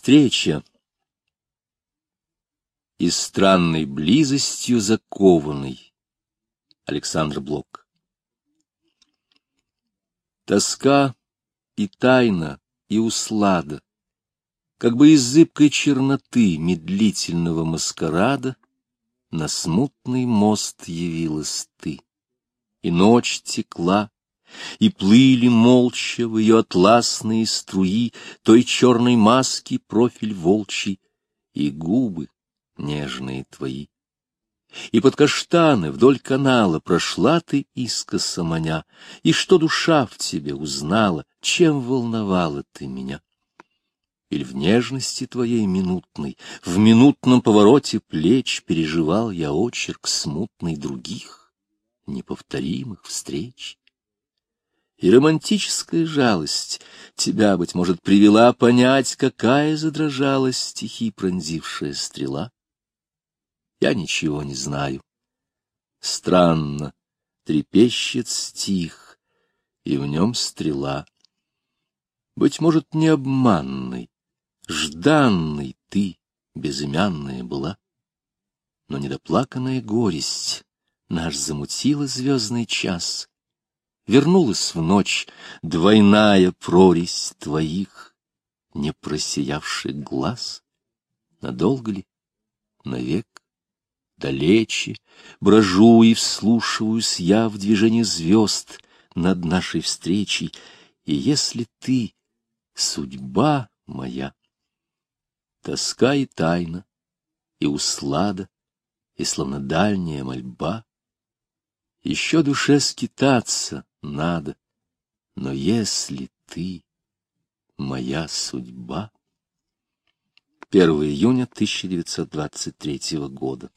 Встреча. И странной близостью закованный. Александр Блок. Тоска и тайна, и услада, как бы из зыбкой черноты медлительного маскарада на смутный мост явилась ты. И ночь текла, и плыли молча в ее атласные струи той черной маски профиль волчий и губы нежные твои. И под каштаны вдоль канала прошла ты искоса маня, и что душа в тебе узнала, чем волновала ты меня. Или в нежности твоей минутной, в минутном повороте плеч переживал я очерк смутный других, неповторимых встреч и романтическая жалость тебя, быть может, привела понять, какая задрожала стихи пронзившая стрела. Я ничего не знаю. Странно, трепещет стих, и в нем стрела. Быть может, не обманный, жданный ты, безымянная была, но недоплаканная горесть наш замутила звездный час, вернулась в ночь двойная прорезь твоих непросиявших глаз. Надолго ли? Навек? Далече брожу и вслушиваюсь я в движение звезд над нашей встречей, и если ты — судьба моя, тоска и тайна, и услада, и словно дальняя мольба, еще душе скитаться надо. Но если ты моя судьба... 1 июня 1923 года.